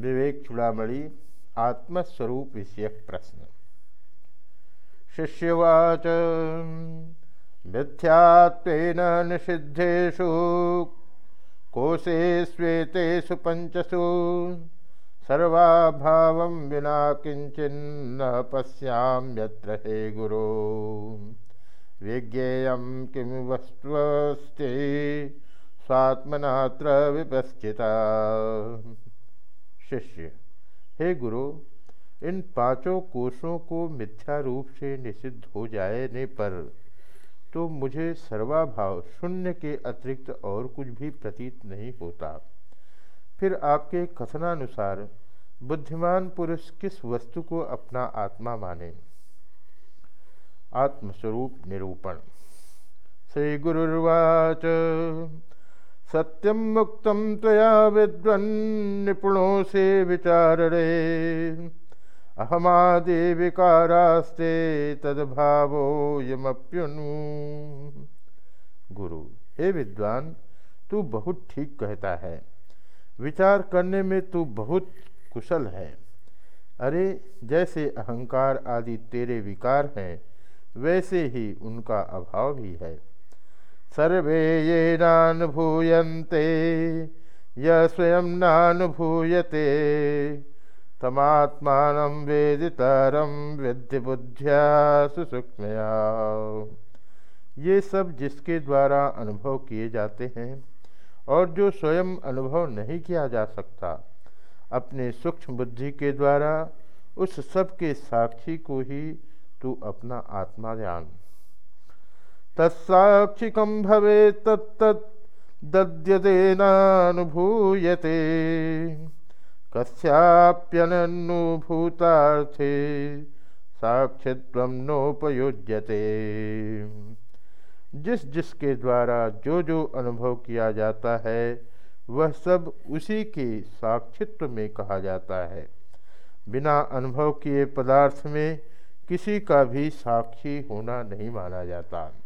विवेक चुड़ामणि, आत्मस्वरूप विषयक प्रश्न। शिष्यवाच, मिथ्यात्वेन निषिद्धेषु, कोशे स्वेतेषु पंचसु सर्वाभावं विना किंचिन्न पश्याम्यत्र हे गुरो। विज्ञेयं किं वस्त्वस्ते स्वात्मनात्र विपश्चिता। शिष्य, हे गुरु, इन पाँचों कोषों को मिथ्या रूप से निषिद्ध हो जाने पर तो मुझे सर्वाभाव शून्य के अतिरिक्त और कुछ भी प्रतीत नहीं होता। फिर आपके कथनानुसार बुद्धिमान पुरुष किस वस्तु को अपना आत्मा माने? आत्मस्वरूप निरूपण। श्री गुरुर्वाच सत्यम मुक्त तया विद्वन्निपुणों से विचारणे अहमादि विकारास्ते तदभावो यमप्युनु। गुरु, हे विद्वान, तू बहुत ठीक कहता है। विचार करने में तू बहुत कुशल है। अरे, जैसे अहंकार आदि तेरे विकार हैं, वैसे ही उनका अभाव भी है। सर्वे ये नानुभूयन्ते, य स्वयं नानुभूयते। तमात्मान वेदितरम विद्धि बुद्धिया सुसूक्ष्मया। ये सब जिसके द्वारा अनुभव किए जाते हैं और जो स्वयं अनुभव नहीं किया जा सकता, अपने सूक्ष्म बुद्धि के द्वारा उस सब के साक्षी को ही तू अपना आत्मा जान। तत्साक्षिकम भवे तत्तद्यदेनानुभूयते कस्याप्यननुभूतार्थे साक्षित्व नोपयुज्यते। जिस जिसके द्वारा जो जो अनुभव किया जाता है, वह सब उसी के साक्षित्व में कहा जाता है। बिना अनुभव किए पदार्थ में किसी का भी साक्षी होना नहीं माना जाता।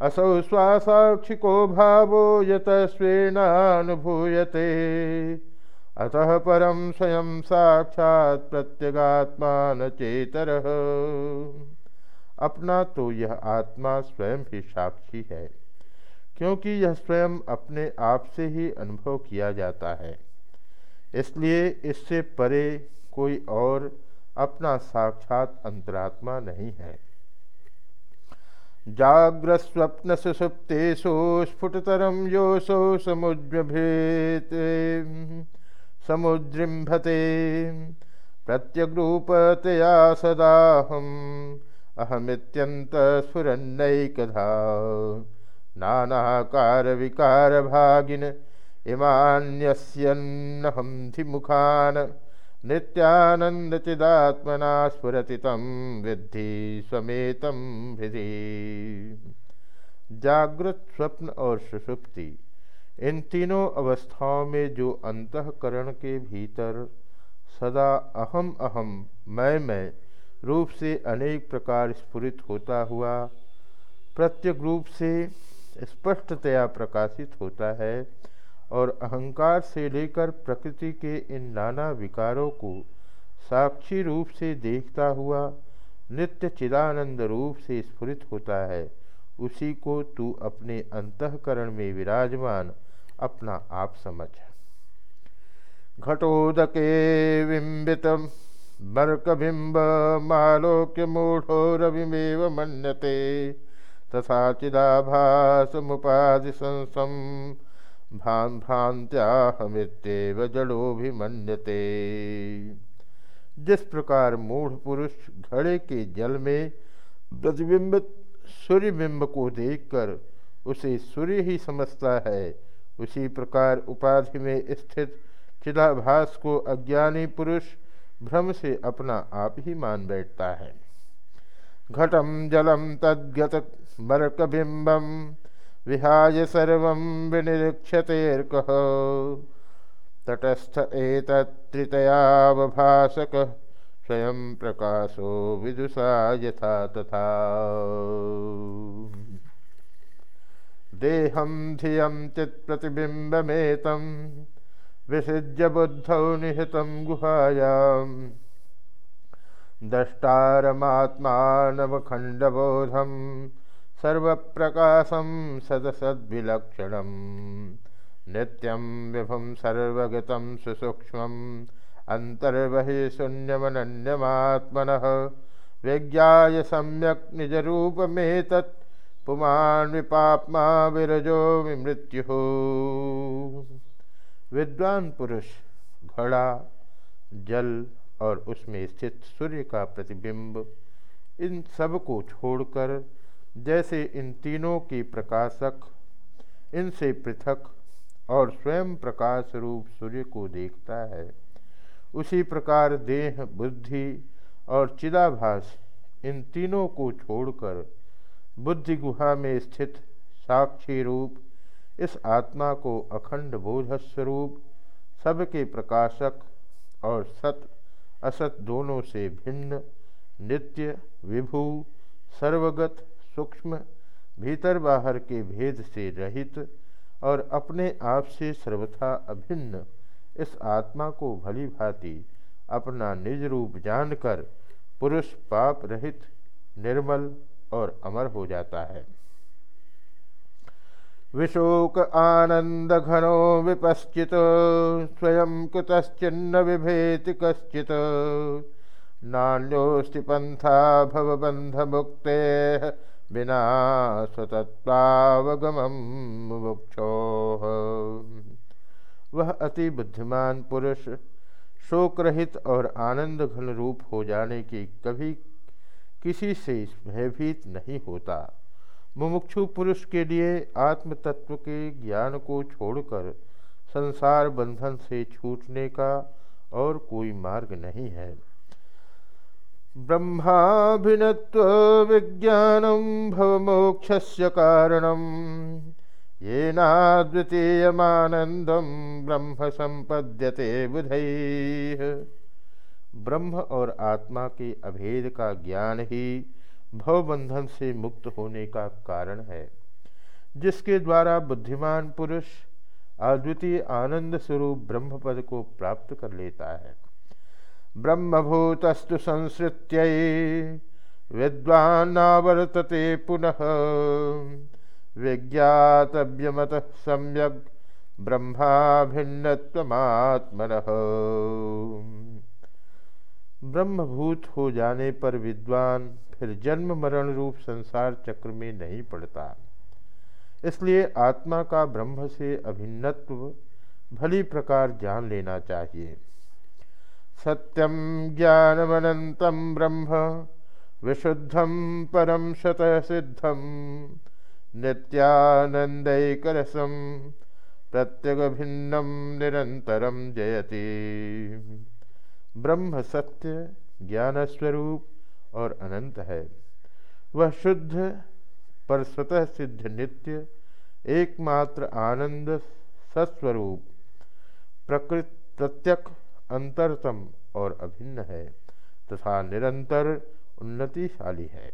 असौ स्वासाक्षिको भावो यत स्वेनानुभूयते अतः परम स्वयं साक्षात न चेतर अपना तो यह आत्मा स्वयं ही साक्षी है, क्योंकि यह स्वयं अपने आप से ही अनुभव किया जाता है। इसलिए इससे परे कोई और अपना साक्षात अंतरात्मा नहीं है। जाग्रस्वप्न सुसुप्तेषु स्फुटतरम योसो समुद्रभेत समुद्रिम्भते प्रत्यग्रूपतया सदाहम अहमित्यंत स्फुरन्नैकधा नानाकार विकार भागिन इमान्यस्यन्नहं धिमुखान् नित्यानंदचिदात्मना स्फुरति तम विद्धि समेतम हृदि जागृत स्वप्न और सुषुप्ति इन तीनों अवस्थाओं में जो अंतकरण के भीतर सदा अहम अहम मैं मैं रूप से अनेक प्रकार स्फुरित होता हुआ, प्रत्येक रूप से स्पष्टतया प्रकाशित होता है और अहंकार से लेकर प्रकृति के इन नाना विकारों को साक्षी रूप से देखता हुआ, नित्य चिदानंद रूप से स्फुरित होता है। उसी को तू अपने अंतकरण में विराजमान अपना आप समझ। घटोदके बिंबित मर्कबिंब मालोक्य मूढ़ो रविमेव मन्यते, तथा चिदाभास मुपाधि संसम भान भ्रांत्याहमित्यव जड़ोभिमन्यते जिस प्रकार मूढ़ पुरुष घड़े के जल में प्रतिबिंबित सूर्यबिंब को देखकर उसे सूर्य ही समझता है, उसी प्रकार उपाधि में स्थित चिदाभास को अज्ञानी पुरुष भ्रम से अपना आप ही मान बैठता है। घटम जलम तद्गत मरकबिंबम विहाय सर्व विनिरीक्षतेर्क तटस्थ एतत्रितयावभासक स्वयं प्रकाशो विदुषा यथा तथा। देहम धियम चित्प्रतिबिंबमेतम विसृज्य बुद्धौ निहितं गुहायाम्। द्रष्टारमात्मानमखण्डबोधं सर्वप्रकाशं सदसद्विलक्षणं नित्यं विभुं सर्वगतं सुसूक्ष्मम्। अन्तर्बहि शून्यमनन्यमात्मनः। विज्ञाय सम्यक् निजरूपमेतत्। पुमान् विपाप्मा विरजो विमृत्युः। विद्वान पुरुष, घड़ा, जल और उसमें स्थित सूर्य का प्रतिबिंब, इन सबको छोड़कर जैसे इन तीनों की प्रकाशक, इनसे पृथक और स्वयं प्रकाश रूप सूर्य को देखता है। उसी प्रकार देह, बुद्धि और चिदाभास इन तीनों को छोड़कर बुद्धि गुहा में स्थित साक्षी रूप, इस आत्मा को अखंड बोध स्वरूप सबके प्रकाशक और सत, असत दोनों से भिन्न, नित्य, विभू, सर्वगत सूक्ष्म, भीतर बाहर के भेद से रहित और अपने आप से सर्वथा अभिन्न, इस आत्मा को भली भांति अपना निज रूप जानकर पुरुष पाप रहित, निर्मल और अमर हो जाता है। विशोक आनंद घनो विपश्चित, स्वयं कुतश्चिन्न विभेति कश्चित। नान्योस्ति पंथा भवबंध मुक्ते बिना स्वतत्वावगम मुक्षो वह अति बुद्धिमान पुरुष शोक रहित और आनंद घन रूप हो जाने की कभी किसी से भयभीत नहीं होता। मुमुक्षु पुरुष के लिए आत्म तत्व के ज्ञान को छोड़कर संसार बंधन से छूटने का और कोई मार्ग नहीं है। ब्रह्माभिनत्व विज्ञानम भवमोक्ष कारणम। ये नाद्वितीयमानंदम ब्रह्म संपद्यते बुध। ब्रह्म और आत्मा के अभेद का ज्ञान ही भवबंधन से मुक्त होने का कारण है, जिसके द्वारा बुद्धिमान पुरुष अद्वितीय आनंद स्वरूप ब्रह्म पद को प्राप्त कर लेता है। ब्रह्मभूतस्तु संसृत्य विद्वान्नावर्तते पुनः। विज्ञातव्यमत सम्यक ब्रह्माभिन्नत्वमात्मन। ब्रह्मभूत हो जाने पर विद्वान फिर जन्म मरण रूप संसार चक्र में नहीं पड़ता। इसलिए आत्मा का ब्रह्म से अभिन्नत्व भली प्रकार जान लेना चाहिए। सत्यम ज्ञानमनंतम ब्रह्म विशुद्धम परम शत सिद्धम नित्यानंदैकरसम प्रत्यग भिन्नम निरंतरम जयति। ब्रह्म सत्य, ज्ञानस्वरूप और अनंत है। वह शुद्ध, पर स्वतः सिद्ध नित्य, एकमात्र आनंद सस्वरूप प्रकृत प्रत्यक अंतरतम और अभिन्न है तथा निरंतर उन्नतिशाली है।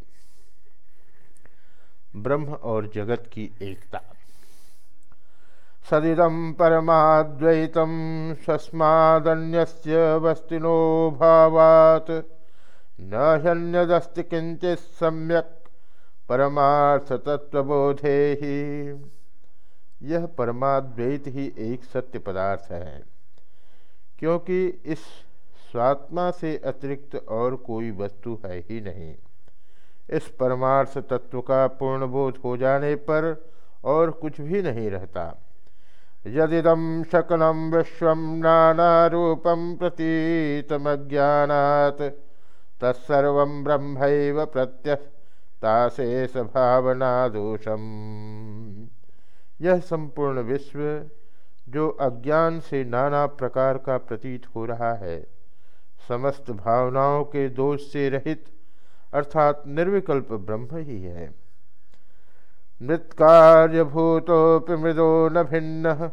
ब्रह्म और जगत की एकता। सदिदम परमाद्वैतम स्वस्मादन्यस्य वस्तुनो भावात्। न ह्यन्यदस्ति किंचित सम्यक परमार्थ तत्वबोधे ही यह परमाद्वैत ही एक सत्य पदार्थ है। क्योंकि इस स्वात्मा से अतिरिक्त और कोई वस्तु है ही नहीं। इस परमार्थ तत्व का पूर्ण बोध हो जाने पर और कुछ भी नहीं रहता। यदिदम शकलम विश्व नाना रूपम प्रतीतमज्ञात तत्सर्व ब्रह्म प्रत्यस्ताशेष भावना दोषम। यह संपूर्ण विश्व जो अज्ञान से नाना प्रकार का प्रतीत हो रहा है, समस्त भावनाओं के दोष से रहित, अर्थात निर्विकल्प ब्रह्म ही है। मृत्कार्यभूतोपि मृदो न भिन्न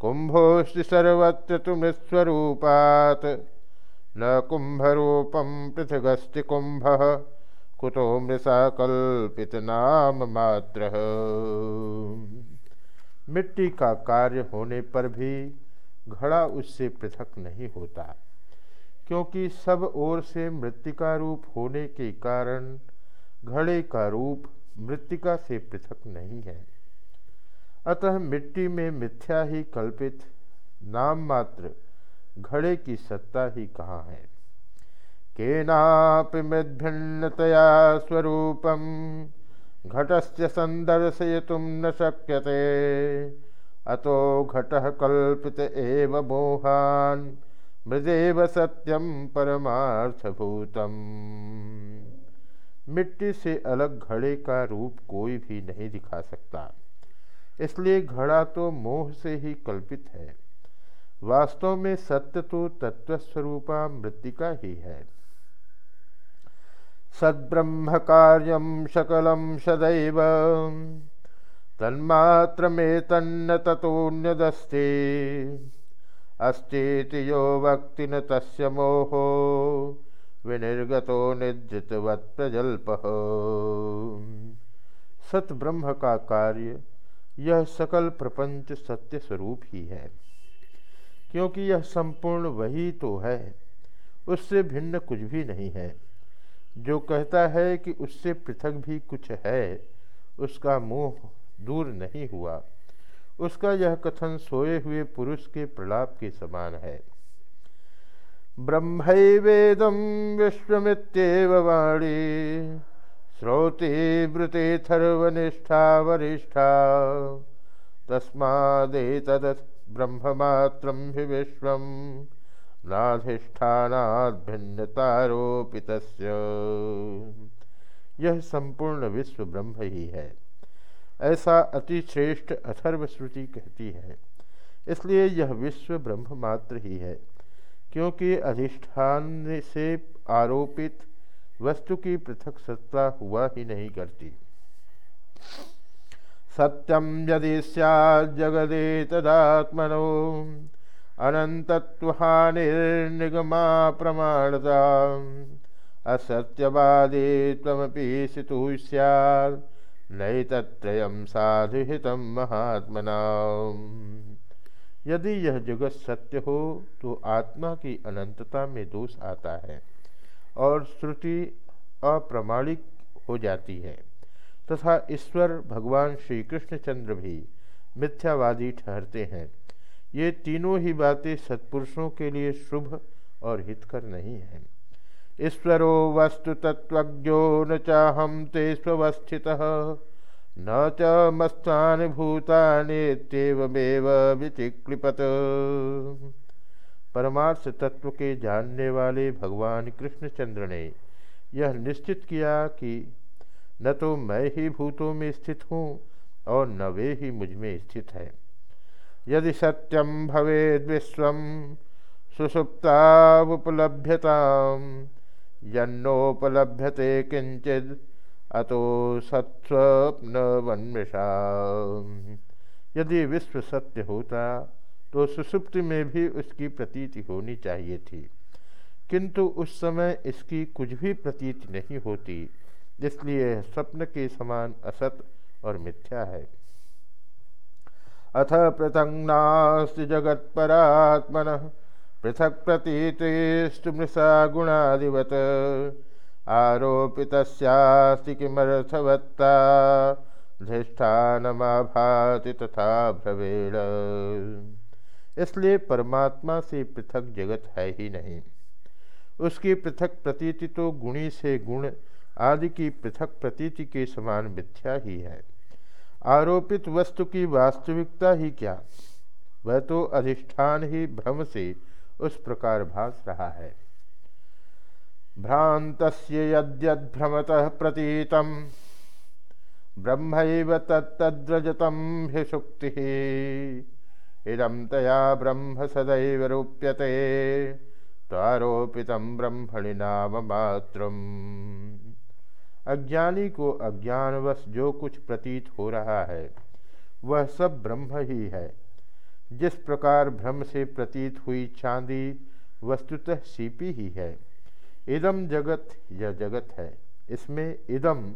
कुंभोस्ति सर्वत्र तु मृत्स्वरूपात्। न कुंभरूपम पृथगस्ति कुंभ कुतो मृषा कल्पित नाम मात्र। मिट्टी का कार्य होने पर भी घड़ा उससे पृथक नहीं होता, क्योंकि सब ओर से मृतिका रूप होने के कारण घड़े का रूप मृतिका से पृथक नहीं है। अतः मिट्टी में मिथ्या ही कल्पित नाम मात्र घड़े की सत्ता ही कहाँ है? केनापि मद्भिन्नतया स्वरूपम घटस्य संदर्शयितुं न शक्यते। अतो घट कल्पित एव मोहान, मृदेव सत्यम परमार्थभूतम। मिट्टी से अलग घड़े का रूप कोई भी नहीं दिखा सकता। इसलिए घड़ा तो मोह से ही कल्पित है। वास्तव में सत्य तो तत्वस्वरूपा मृतिका ही है। सद्ब्रह्म कार्यम सकलम सदैव। तन्मात्र तन्न तथोन्यदस्ते अस्तीति यो वक्ति न तस्य मोहो, विनिर्गतो निद्रितवत् प्रजल्प। सत ब्रह्म का कार्य, यह सकल प्रपंच सत्य स्वरूप ही है। क्योंकि यह संपूर्ण वही तो है, उससे भिन्न कुछ भी नहीं है। जो कहता है कि उससे पृथक भी कुछ है, उसका मोह दूर नहीं हुआ। उसका यह कथन सोए हुए पुरुष के प्रलाप के समान है। ब्रह्मैवेदम विश्वमित्येव वाणी, श्रोति वृतेथर्वनिष्ठा वरिष्ठा। तस्मादेतद ब्रह्ममात्रं हि विश्वं नाधिष्ठानाद्भिन्नतारोपित यह संपूर्ण विश्व ब्रह्म ही है। ऐसा अति श्रेष्ठ अथर्व श्रुति कहती है। इसलिए यह विश्व ब्रह्म मात्र ही है, क्योंकि अधिष्ठान से आरोपित वस्तु की पृथक सत्ता हुआ ही नहीं करती। सत्यम यदि सगदे तदात्मनो अनंतत्वहानिर्निगमा प्रमाणता। असत्यवादी तमपि सितु सैत् नैतत्रयम साधुहित महात्मना। यदि यह जगत सत्य हो तो आत्मा की अनंतता में दोष आता है और श्रुति अप्रमाणिक हो जाती है। तथा ईश्वर, भगवान श्री कृष्णचंद्र भी मिथ्यावादी ठहरते हैं। ये तीनों ही बातें सत्पुरुषों के लिए शुभ और हितकर नहीं हैं। ईश्वरो वस्तु तत्वज्ञो न चाहम ते स्वस्थित न च मस्तानि विचिक्लिपत परमार्थ तत्व के जानने वाले भगवान कृष्णचंद्र ने यह निश्चित किया कि न तो मैं ही भूतों में स्थित हूँ और न वे ही मुझमें स्थित है। यदि सत्यम भवेद विश्व सुसुप्तावुपलभ्यता यन्नोपलभ्यते किंचित अतो सत्स्वप्न वन्मिषा यदि विश्व सत्य होता तो सुसुप्ति में भी उसकी प्रतीति होनी चाहिए थी। किंतु उस समय इसकी कुछ भी प्रतीति नहीं होती, इसलिए स्वप्न के समान असत और मिथ्या है। अथ पृथंग नास्त जगत परात्मन पृथक प्रतीतिस्तु मृषा गुणादिवत। आरोपित किमर्थवत्ता? धिष्ठानमाभाति तथा भ्रवेण इसलिए परमात्मा से पृथक जगत है ही नहीं। उसकी पृथक प्रतीति तो गुणी से गुण आदि की पृथक प्रतीति के समान मिथ्या ही है। आरोपित वस्तु की वास्तविकता ही क्या? वह तो अधिष्ठान ही भ्रम से उस प्रकार भास रहा है। भ्रांत यद्यभ्रमत प्रतीत ब्रह्म तद्रजतम हि सुक्ति। इदम तया ब्रह्म सदैव रूप्यते। तारोपित ब्रह्मणि नाम मात्र अज्ञानी को अज्ञानवश जो कुछ प्रतीत हो रहा है, वह सब ब्रह्म ही है। जिस प्रकार ब्रह्म से प्रतीत हुई चांदी वस्तुतः सीपी ही है। इदम जगत यह जगत है। इसमें इदम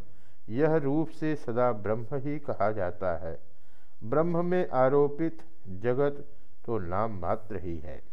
यह रूप से सदा ब्रह्म ही कहा जाता है। ब्रह्म में आरोपित जगत तो नाम मात्र ही है।